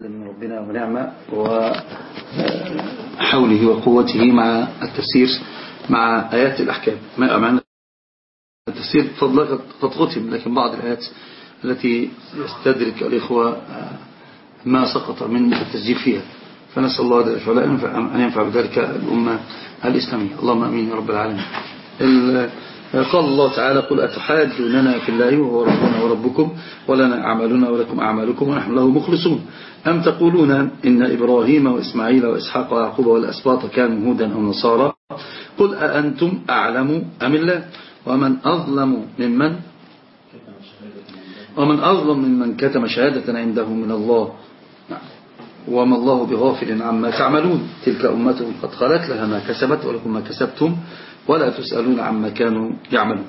من ربنا ونعمة وحوله وقوته مع التفسير مع آيات الأحكام. مع التفسير فضل قد ختم لكن بعض الآيات التي يستدرك الإخوة ما سقط من التسجيل فيها. فنسأل الله أن ينفع بذلك الأمة الإسلامية. اللهم أمين يا رب العالمين. قال الله تعالى قل أتحاجوننا في الله وهو ربنا وربكم ولنا أعمالنا ولكم أعمالكم ونحن له مخلصون. أم تقولون إن إبراهيم وإسماعيل وإسحاق ويعقوب والأسباط كانوا هودا أو نصارى؟ قل أأنتم أعلم أم الله؟ ومن أظلم ممن؟ ومن أظلم ممن كتم شهادة عنده من الله. وما الله بغافل عما تعملون. تلك أمة قد خلت لها ما كسبت ولكم ما كسبتم. ولا تسألون عما كانوا يعملون.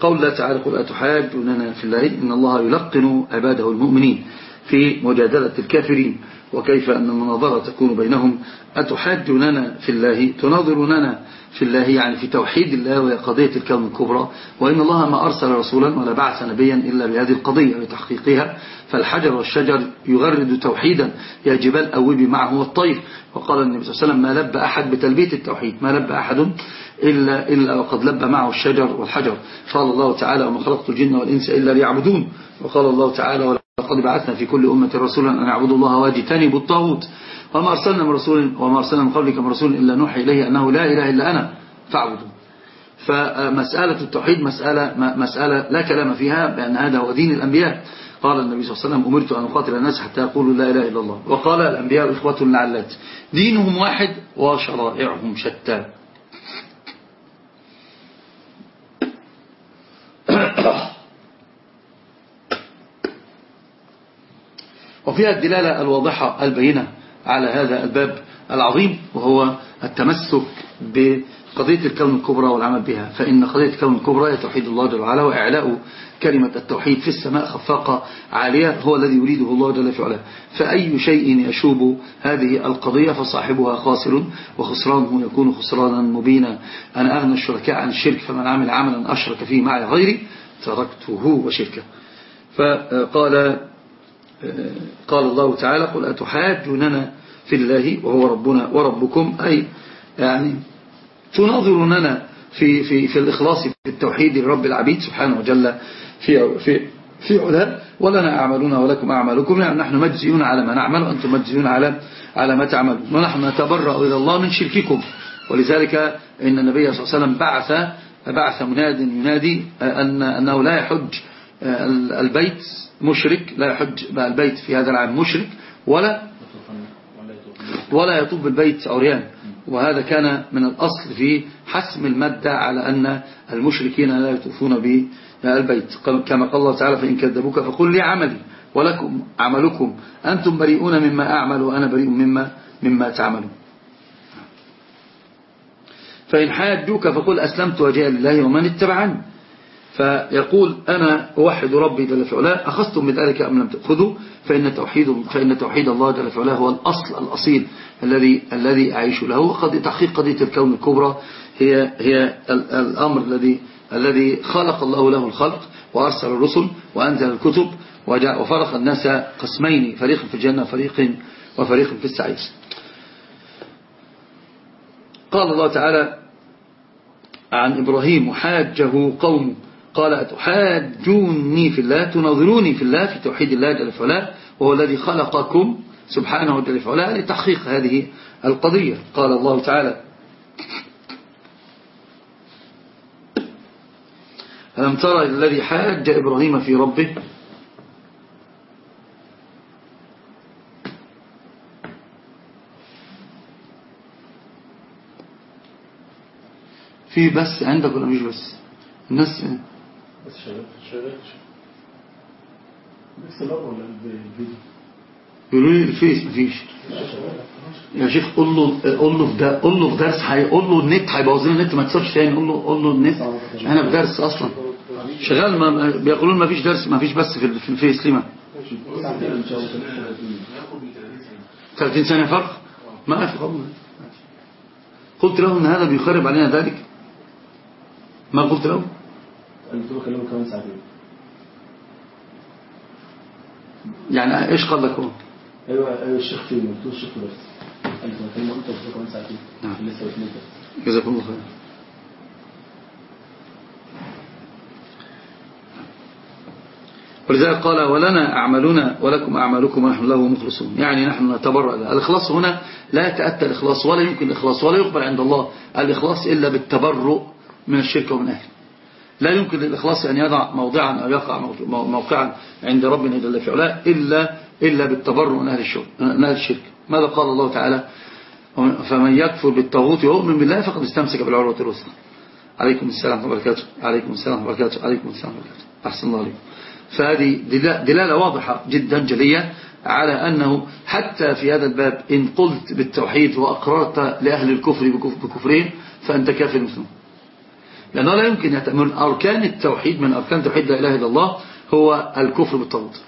قول الله تعالى قل أتحاجوننا في الله إن الله يلقن عباده المؤمنين في مجادلة الكافرين. وكيف أن المناظرة تكون بينهم؟ أتحاجوننا في الله؟ تناظروننا في الله يعني في توحيد الله وهي قضية الكون الكبرى؟ وإن الله ما أرسل رسولا ولا بعث نبيا إلا بهذه القضية لتحقيقها فالحجر والشجر يغرد توحيدا. يا جبال أوبي معه والطير. وقال النبي صلى الله عليه وسلم ما لب أحد بتلبية التوحيد. ما لب أحد إلا, إلا وقد لب معه الشجر والحجر. قال الله تعالى وما خلقت الجن والإنس إلا ليعبدون وقال الله تعالى ولقد بعثنا في كل أمة رسولا أن يعبدوا الله واجتنبوا الطاغوت وما أرسلنا من رسول وما أرسلنا من قبلك من رسول إلا نوحي إليه أنه لا إله إلا أنا فاعبدوا فمسألة التوحيد مسألة, مسألة لا كلام فيها بأن هذا هو دين الأنبياء. قال النبي صلى الله عليه وسلم أمرت أن أقاتل الناس حتى يقولوا لا إله إلا الله وقال الأنبياء إخوة لعلات دينهم واحد وشرائعهم شتى. وفيها الدلالة الواضحة البينة على هذا الباب العظيم وهو التمسك بقضية الكون الكبرى والعمل بها. فإن قضية الكون الكبرى هي توحيد الله جل وعلا وإعلاء كلمة التوحيد في السماء خفاقة عالية هو الذي يريده الله جل في علاه فأي شيء يشوب هذه القضية فصاحبها خاسر وخسرانه يكون خسرانا مبينا. أنا أغنى الشركاء عن الشرك فمن عمل عملا أشرك فيه معي غيري تركته وشركه. فقال قال الله تعالى قل أتحاجوننا في الله وهو ربنا وربكم. أي يعني تناظروننا في, في, في الإخلاص في التوحيد لرب العبيد سبحانه وجل في, في, في علاه ولنا أعمالنا ولكم أعمالكم. يعني نحن مجزيون على ما نعمل وأنتم مجزيون على على ما تعملون. ونحن نتبرأ إلى الله من شرككم. ولذلك إن النبي صلى الله عليه وسلم بعث بعث مناد ينادي أن أنه لا يحج البيت مشرك لا يحج البيت في هذا العام مشرك ولا ولا يطوف بالبيت عريان. وهذا كان من الأصل في حسم المادة على أن المشركين لا يطوفون بالبيت كما قال الله تعالى فإن كذبوك فقل لي عملي ولكم عملكم. أنتم بريئون مما أعمل وأنا بريء مما, مما تعملون. فإن حاجوك فقل أسلمت وجاء لله ومن اتبعني. فيقول أنا أوحد ربي جل في علاه أخذتم بذلك أم لم تأخذوا فإن توحيد, فإن توحيد الله جل في علاه هو الأصل الأصيل الذي الذي أعيش له. وقد تحقيق قضية الكون الكبرى هي هي الأمر الذي الذي خلق الله له الخلق وأرسل الرسل وأنزل الكتب وفرق الناس قسمين فريق في الجنة وفريق وفريق في السعير. قال الله تعالى عن إبراهيم حاجة قوم قال أتحاجوني في الله تناظروني في الله في توحيد الله جل وعلا وهو الذي خلقكم سبحانه جل وعلا لتحقيق هذه القضية. قال الله تعالى ألم ترى الذي حاج إبراهيم في ربه؟ في بس عندك ولا مش بس؟ الناس بس شغال شغال ولا الفيديو. يقولوا لي الفيس مفيش. يا شيخ قول له قول له في ده قول له في درس قول له النت هيبوظ لنا النت ما تصيرش تاني. قول له قول له النت. أنا في درس أصلا. شغال ما بيقولوا ما فيش درس ما فيش بس في في الفيس. ليه ما؟ 30 ثانية فرق؟ ما في قلت له إن هذا بيخرب علينا ذلك. ما قلت له قلت له كمان ساعتين يعني إيش قال لك هو؟ أيوه أيوه الشيخ في مكتوب الشيخ في بس انت كان قلت بس كمان ساعتين نعم. لسه بتنزل جزاكم الله خير. ولذلك قال ولنا أعمالنا ولكم أعمالكم ونحن له مخلصون. يعني نحن نتبرأ. له الإخلاص هنا لا يتأتى الإخلاص ولا يمكن الإخلاص ولا يقبل عند الله الإخلاص إلا بالتبرؤ من الشرك ومن أهله. لا يمكن للإخلاص أن يضع موضعا أو يقع موقعا عند ربنا جل في علاه إلا, إلا بالتبرؤ من أهل الشرك, ماذا قال الله تعالى؟ فمن يكفر بالطاغوت ويؤمن بالله فقد استمسك بالعروة الوثقى عليكم السلام وبركاته. عليكم السلام وبركاته. عليكم السلام وبركاته. أحسن الله عليكم. فهذه دلا- دلالة واضحة جدا جلية على أنه حتى في هذا الباب إن قلت بالتوحيد وأقررت لأهل الكفر بكف- بكفرهم فأنت كافر مسلم لأنه لا يمكن من أركان التوحيد من أركان توحيد لا إله إلا الله هو الكفر بالطاغوت.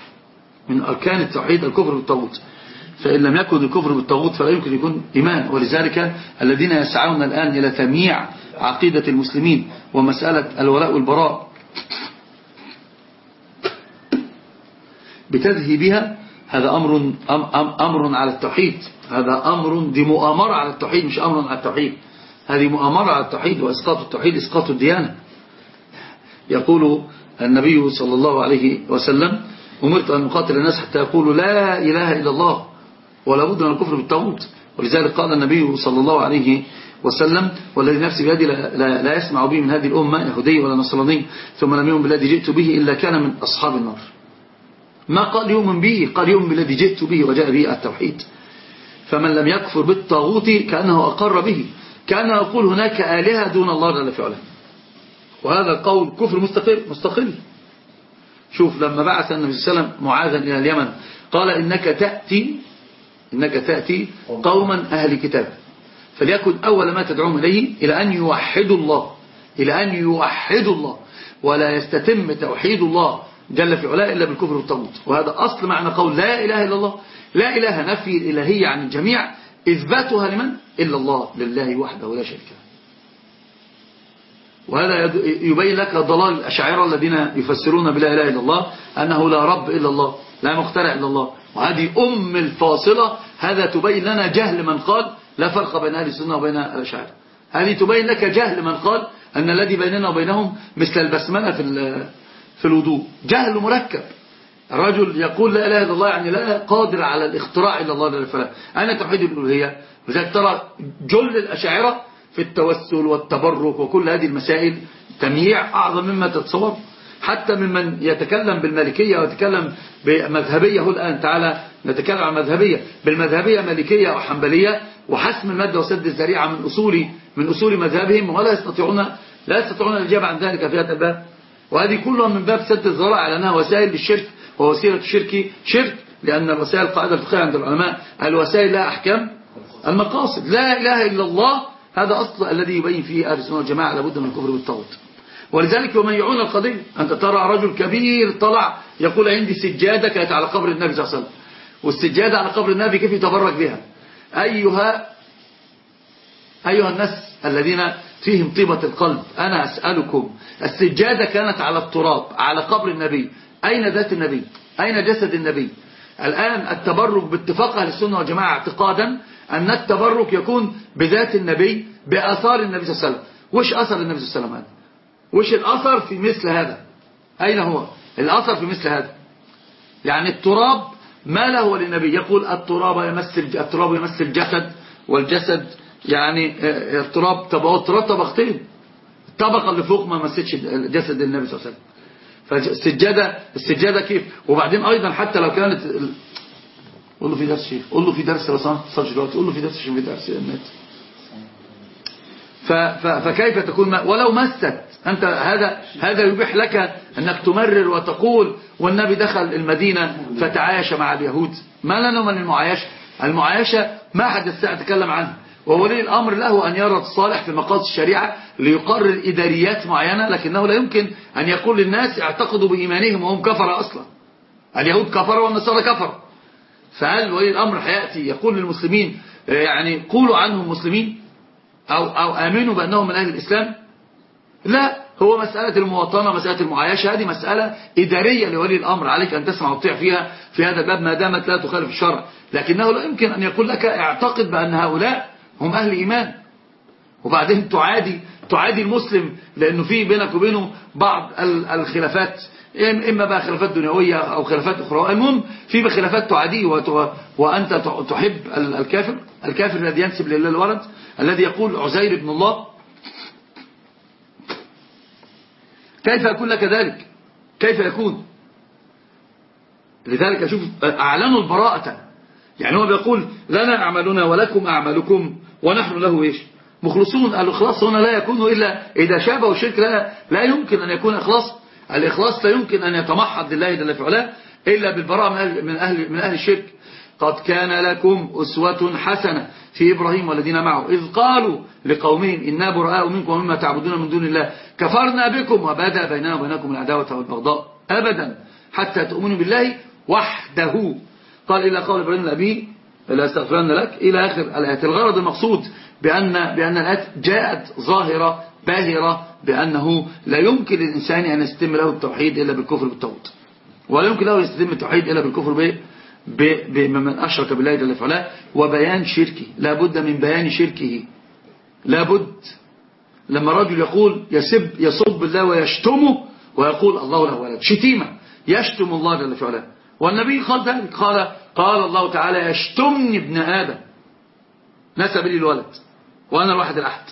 من أركان التوحيد الكفر بالطاغوت. فإن لم يكن الكفر بالطاغوت فلا يمكن يكون إيمان. ولذلك الذين يسعون الآن إلى تمييع عقيدة المسلمين ومسألة الولاء والبراء بتذهيبها هذا أمر أم أم أمر على التوحيد. هذا أمر دي مؤامرة على التوحيد مش أمر على التوحيد. هذه مؤامرة على التوحيد وإسقاط التوحيد إسقاط الديانة. يقول النبي صلى الله عليه وسلم أمرت أن أقاتل الناس حتى يقولوا لا إله إلا الله ولا بد من الكفر بالطاغوت. ولذلك قال النبي صلى الله عليه وسلم والذي نفسي بيدي لا, لا, لا يسمع به من هذه الأمة يهودي ولا نصراني ثم لم يؤمن بالذي جئت به إلا كان من أصحاب النار. ما قال يؤمن به؟ قال يؤمن بالذي جئت به وجاء به التوحيد. فمن لم يكفر بالطاغوت كأنه أقر به. كان يقول هناك آلهة دون الله جل في علاه وهذا القول كفر مستقل مستقل. شوف لما بعث النبي صلى الله عليه وسلم معاذا إلى اليمن قال إنك تأتي إنك تأتي قوما أهل كتاب. فليكن أول ما تدعوهم إليه إلى أن يوحدوا الله. إلى أن يوحدوا الله. ولا يستتم توحيد الله جل في علاه إلا بالكفر والطاغوت. وهذا أصل معنى قول لا إله إلا الله. لا إله نفي الإلهية عن الجميع. إثباتها لمن؟ إلا الله لله وحده لا شريك له. وهذا يبين لك ضلال الأشاعرة الذين يفسرون بلا إله إلا الله أنه لا رب إلا الله لا مخترع إلا الله. وهذه أم الفاصلة هذا تبين لنا جهل من قال لا فرق بين أهل السنة وبين الأشاعرة. هذه تبين لك جهل من قال أن الذي بيننا وبينهم مثل البسملة في في الوضوء. جهل مركب. الرجل يقول لا إله إلا الله يعني لا قادر على الاختراع إلا الله جل وعلا. أنا توحيد الألوهية؟ لذلك ترى جل الأشاعرة في التوسل والتبرك وكل هذه المسائل تمييع أعظم مما تتصور. حتى ممن يتكلم بالمالكية ويتكلم بمذهبية هو الآن تعالى نتكلم عن مذهبية. بالمذهبية مالكية وحنبلية وحسم المادة وسد الذريعة من أصول من أصول مذهبهم ولا يستطيعون لا يستطيعون الإجابة عن ذلك في هذا الباب. وهذه كلها من باب سد الذرائع لأنها وسائل للشرك. ووسيلة الشرك شرك لأن الوسائل قاعدة الفقهية عند العلماء. الوسائل لها أحكام المقاصد. لا إله إلا الله. هذا أصل الذي يبين فيه أهل السنة والجماعة لابد من الكفر بالطاغوت ولذلك يميعون القضية أنت ترى رجل كبير طلع يقول عندي سجادة كانت على قبر النبي صلى الله عليه وسلم. والسجادة على قبر النبي كيف يتبرك بها؟ أيها أيها الناس الذين فيهم طيبة القلب أنا أسألكم السجادة كانت على التراب على قبر النبي. أين ذات النبي؟ أين جسد النبي؟ الآن التبرك باتفاق أهل السنة والجماعة اعتقادا أن التبرك يكون بذات النبي بآثار النبي صلى الله عليه وسلم. وش أثر النبي صلى الله عليه وسلم هذا؟ وش الأثر في مثل هذا؟ أين هو؟ الأثر في مثل هذا؟ يعني التراب ما له وللنبي؟ يقول التراب يمس التراب يمس الجسد والجسد يعني التراب طبقات التراب طبقتين الطبقة اللي فوق ما مستش جسد النبي صلى الله عليه وسلم. فالسجادة السجادة كيف وبعدين أيضا حتى لو كانت. قول له في درس شيخ قول له في درس لو سمحت دلوقتي قول له في درس شيخ في درس النت ف... فكيف تكون. ولو مست أنت هذا هذا يبيح لك أنك تمرر وتقول والنبي دخل المدينة فتعايش مع اليهود ما لنا من المعايشة المعايشة ما حد يستطيع يتكلم عنها وولي الأمر له أن يرى الصالح في مقاصد الشريعة ليقرر إداريات معينة لكنه لا يمكن أن يقول للناس اعتقدوا بإيمانهم وهم كفر أصلا. اليهود كفر والنصارى كفر فهل ولي الأمر حيأتي يقول للمسلمين يعني قولوا عنهم مسلمين؟ أو, أو آمنوا بأنهم من أهل الإسلام؟ لا هو مسألة المواطنة مسألة المعايشة هذه مسألة إدارية لولي الأمر. عليك أن تسمع وتطيع فيها في هذا الباب ما دامت لا تخالف الشرع. لكنه لا يمكن أن يقول لك اعتقد بأن هؤلاء هم أهل إيمان. وبعدين تعادي تعادي المسلم لأنه في بينك وبينه بعض الخلافات. إما بقى خلافات دنيوية أو خلافات أخرى. المهم في خلافات تعاديه وأنت تحب الكافر. الكافر الذي ينسب لله الورد الذي يقول عزير بن الله. كيف يكون لك ذلك؟ كيف يكون؟ لذلك أشوف أعلنوا البراءة. يعني هو بيقول لنا أعمالنا ولكم أعمالكم. ونحن له إيش؟ مخلصون. الإخلاص هنا لا يكون إلا إذا شابه الشرك لا, لا يمكن أن يكون إخلاص. الإخلاص لا يمكن أن يتمحض لله جل في إلا بالبراءة من أهل, من أهل, من أهل الشرك. قد كان لكم أسوة حسنة في إبراهيم والذين معه. إذ قالوا لقومهم إنا براء منكم ومما تعبدون من دون الله. كفرنا بكم وبدأ بيننا وبينكم العداوة والبغضاء أبدا حتى تؤمنوا بالله وحده. قال إلا قول إبراهيم لأبيه لا استغفرن لك. إلى آخر الآيات. الغرض المقصود بأن, بأن الآيات جاءت ظاهرة باهرة بأنه لا يمكن للإنسان أن يستتم له التوحيد إلا بالكفر بالتوحيد ولا يمكن له يستتم التوحيد إلا بالكفر بمن أشرك بالله جل وعلا. وبيان شركه. لا بد من بيان شركه. لا بد. لما رجل يقول يسب يصب الله ويشتمه ويقول الله له ولد. شتيمة. يشتم الله جل وعلا. والنبي قال ذلك. قال قال الله تعالى يشتمني ابن آدم. نسب لي الولد وأنا الواحد الأحد.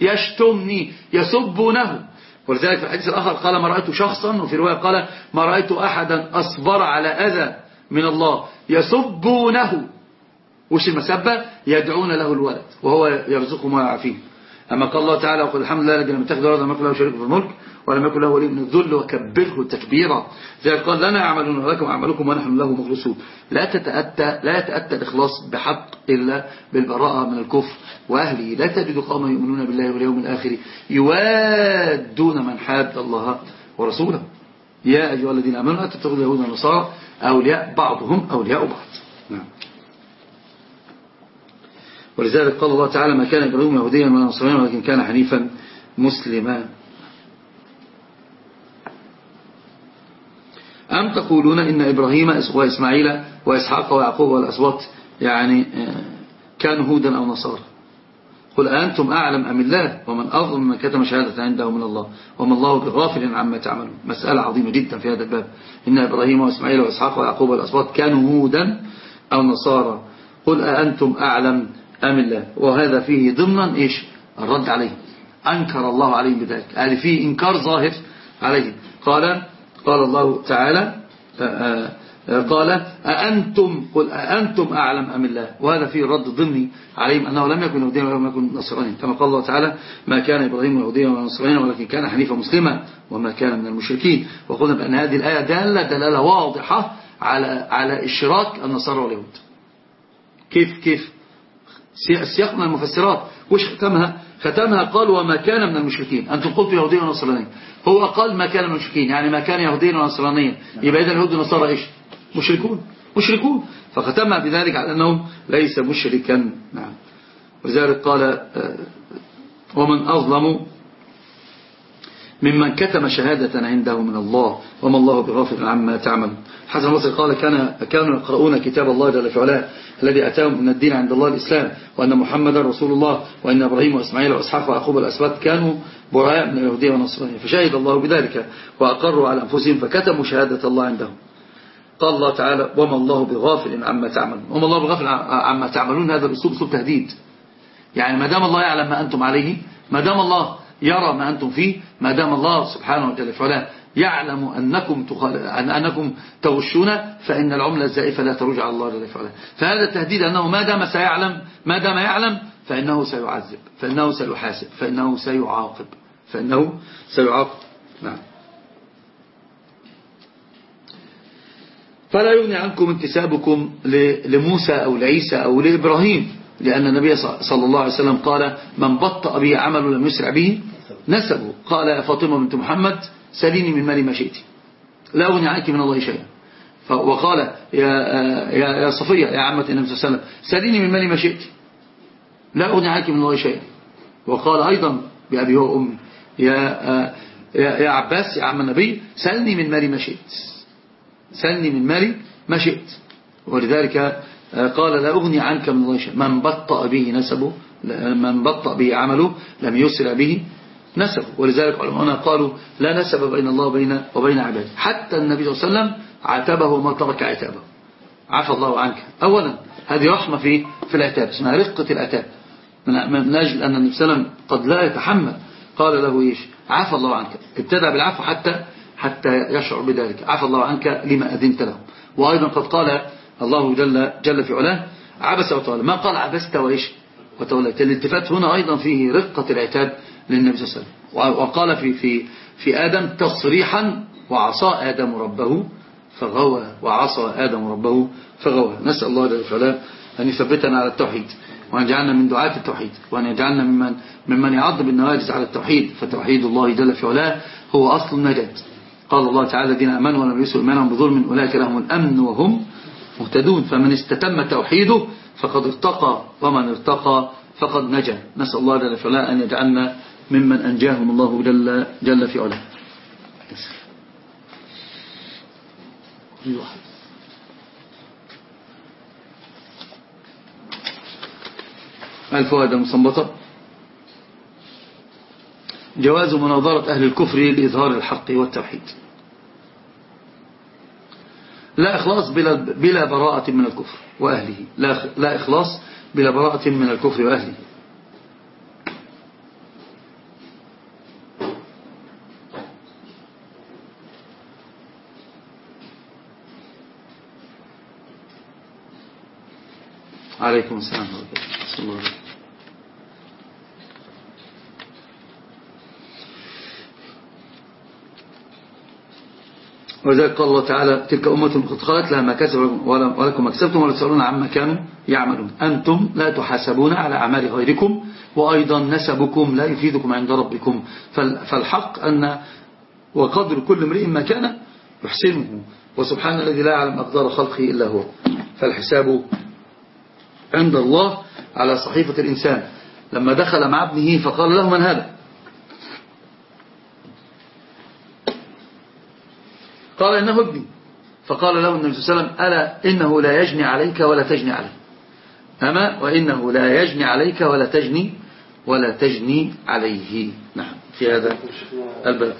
يشتمني يسبونه ولذلك في الحديث الآخر قال ما رأيت شخصا. وفي رواية قال ما رأيت أحدا أصبر على أذى من الله. يسبونه وش المسبة؟ يدعون له الولد وهو يرزقهم ويعافيه أما قال الله تعالى وقال الحمد لله الذي لم يتخذ ولدا لم يكن له شريك في الملك. ولم يكن له ولي من الذل وكبره تكبيرا. ذلك قال لنا أعملون ولكم أعملكم ونحن له مخلصون. لا تتأتى لا يتأتى الإخلاص بحق إلا بالبراءة من الكفر وأهله. لا تجد قوما يؤمنون بالله واليوم الآخر يوادون من حاد الله ورسوله. يا أيها الذين آمنوا لا تتخذوا اليهود والنصارى أولياء بعضهم أولياء بعض. نعم. ولذلك قال الله تعالى ما كان إبراهيم يهوديا ولا نصرانيا ولكن كان حنيفا مسلما. أم تقولون إن إبراهيم وإسماعيل وإسحاق ويعقوب والأسباط يعني آه، كانوا هودا أو نصارى؟ قل أنتم أعلم أم الله؟ ومن أظلم من كتم شهادة عنده من الله وما الله بغافل عما تعملون. مسألة عظيمة جدا في هذا الباب. إن إبراهيم وإسماعيل وإسحاق ويعقوب والأسباط كانوا هودا أو نصارى. قل أنتم أعلم أم الله؟ وهذا فيه ضمنا إيش؟ الرد عليه. أنكر الله عليهم بذلك. يعني فيه إنكار ظاهر عليه قال قال الله تعالى آه، آه، قال أأنتم؟ قل أأنتم أعلم أم الله؟ وهذا فيه رد ضمني عليهم أنه لم يكن يهوديا ولم يكن نصرانيا. كما قال الله تعالى ما كان إبراهيم يهوديا ولا نصرانيا ولكن كان حنيفا مسلما وما كان من المشركين. وقلنا بأن هذه الآية دالة دلالة واضحة على على إشراك النصارى واليهود. كيف كيف؟ سياق من المفسرات. وش ختمها؟ ختمها قال وما كان من المشركين. أنتم قلتوا يهوديا ونصرانيا هو قال ما كان من المشركين يعني ما كان يهوديا ونصرانيا يبقى إذا اليهود والنصارى إيش؟ مشركون. مشركون. فختمها بذلك على أنه ليس مشركا. نعم. وذلك قال آه، ومن أظلم ممن كتم شهادة عنده من الله وما الله بغافل عما تعمل. حسن البصري قال كان كانوا يقرؤون كتاب الله جل وعلا الذي أتاهم من الدين عند الله الإسلام وأن محمد رسول الله وأن إبراهيم وإسماعيل وإسحاق وأخوب الأسباط كانوا براء من اليهودية والنصرانية فشهد الله بذلك وأقروا على أنفسهم فكتموا شهادة الله عندهم قال الله تعالى وما الله بغافل عما تعملون وما الله بغافل عما تعملون هذا الأسلوب أسلوب تهديد. يعني ما دام الله يعلم ما أنتم عليه ما دام الله يرى ما أنتم فيه ما دام الله سبحانه وتعالى يعلم أنكم, أنكم تغشون فإن العملة الزائفة لا ترجع على الله جل وعلا. فهذا التهديد أنه ما دام سيعلم ما دام يعلم فإنه سيعذب فإنه سيحاسب فإنه سيعاقب فإنه سيعاقب. نعم. فلا يغني عنكم انتسابكم لموسى أو لعيسى أو لإبراهيم. لأن النبي صلى الله عليه وسلم قال من بطأ به عمل لم يسرع به نسبه. قال يا فاطمة بنت محمد سليني من مالي ما شئت لا أغني عنك من الله شيئا. وقال يا, يا, يا صفية يا عمة النبي صلى الله عليه وسلم سليني من مالي ما شئت لا أغني عنك من الله شيئا. وقال أيضا بأبي وأمي يا, يا, يا عباس يا عم النبي سلني من مالي ما شئت سلني من مالي ما شئت. ولذلك قال لا أغني عنك من الله شيء. من بطأ به نسبه من بطأ به عمله لم يسرع به نسبه. ولذلك علماء قالوا لا نسب بين الله وبين وبين عباده. حتى النبي صلى الله عليه وسلم عاتبه وما ترك عتابه. عفى الله عنك. أولا هذه رحمة في في العتاب اسمها رقة العتاب. من أجل أن النبي صلى الله عليه وسلم قد لا يتحمل قال له إيش؟ عفى الله عنك. ابتدى بالعفو حتى حتى يشعر بذلك. عفى الله عنك لما أذنت له وأيضا قد قال الله جل, جل في علاه عبس وتولى. ما قال عبست وإيش؟ وتوليت الالتفات هنا أيضا فيه رقة العتاب للنبي صلى الله عليه وسلم. وقال في, في, في آدم تصريحا وعصى آدم ربه فغوى. وعصى آدم ربه فغوى. نسأل الله جل وعلا أن يثبتنا على التوحيد وأن يجعلنا من دعاة التوحيد وأن يجعلنا ممن, ممن يعض بالنواجز على التوحيد. فتوحيد الله جل في علاه هو أصل النجاة. قال الله تعالى الذين أمنوا ولم يسوا إيمانهم بظلم أولئك لهم الأمن وهم مهتدون فمن استتم توحيده فقد ارتقى ومن ارتقى فقد نجا. نسأل الله جل في علاه أن يجعلنا ممن أنجاهم الله جل, جل في علاه. الفوائد المصنبطة جواز مناظرة أهل الكفر لإظهار الحق والتوحيد. لا إخلاص بلا, بلا براءة من الكفر وأهله. لا, لا إخلاص بلا براءة من الكفر وأهله. عليكم السلام ورحمة الله وذلك قال الله تعالى تلك أمة قد خلت لها ما كسب ولكم ما كسبتم ولا تسألون عما كانوا يعملون. أنتم لا تحاسبون على أعمال غيركم وأيضا نسبكم لا يفيدكم عند ربكم. فالحق أن وقدر كل امرئ ما كان يحسنه. وسبحان الذي لا يعلم أقدار خلقه إلا هو. فالحساب عند الله على صحيفة الإنسان. لما دخل مع ابنه فقال له من هذا؟ قال إنه ابني. فقال له النبي صلى الله عليه وسلم ألا إنه لا يجني عليك ولا تجني عليه. أما وإنه لا يجني عليك ولا تجني ولا تجني عليه. نعم. في هذا الباب.